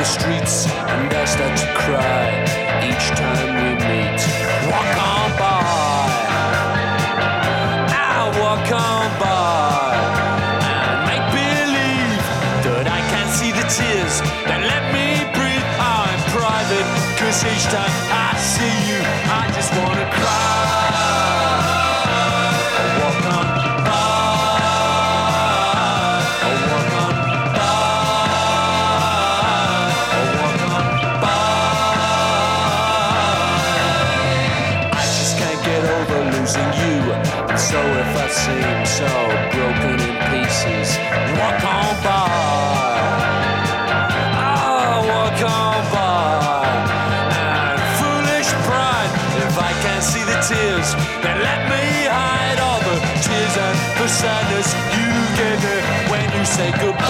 the streets, and I start to cry each time we meet. Walk on by, I walk on by, and make believe that I can't see the tears that let me breathe. I'm private, cause each time I see you, I seem so broken in pieces, walk on by. Walk on by. And foolish pride, if I can't see the tears, then let me hide all the tears and the sadness you gave me when you say goodbye.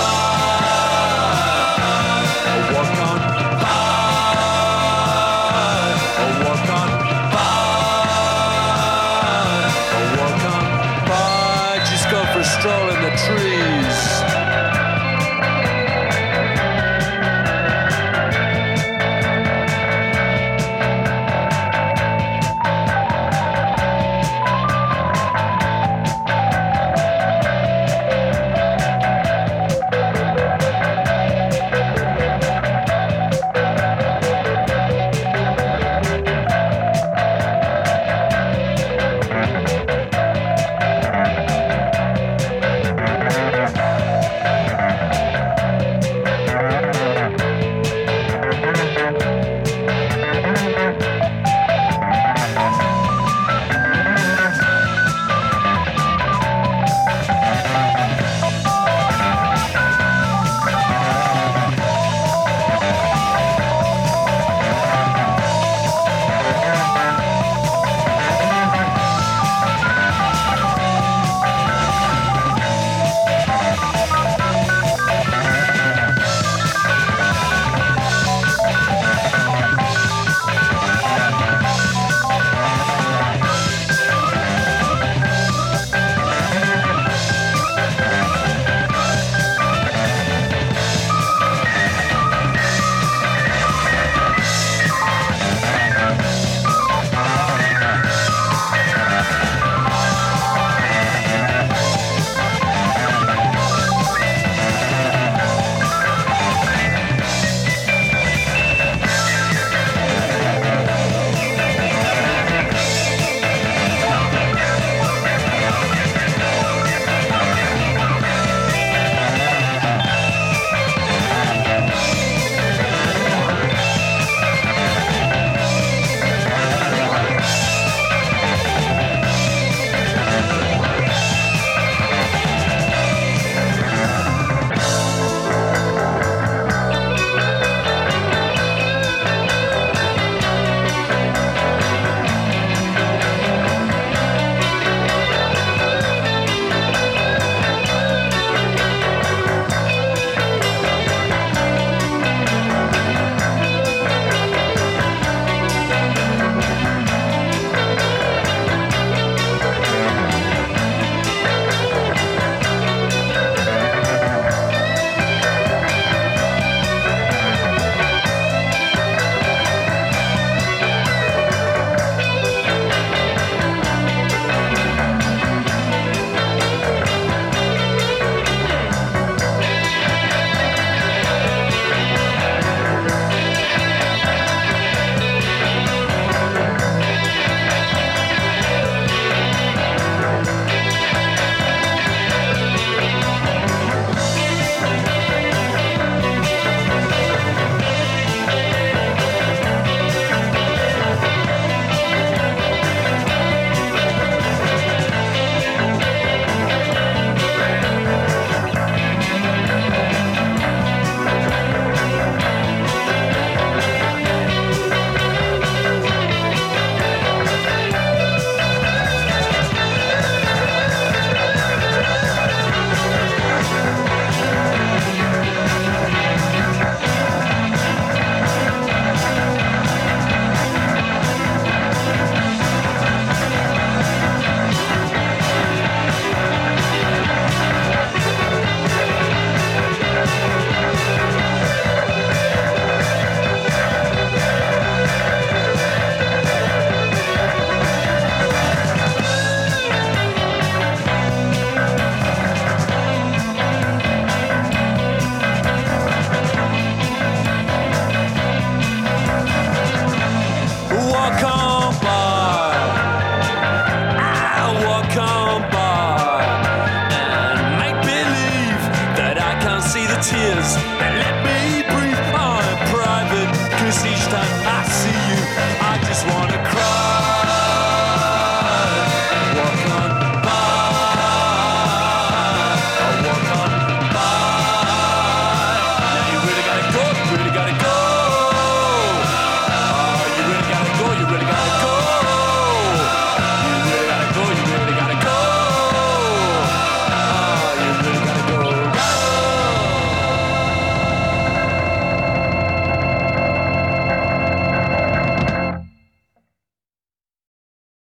Come.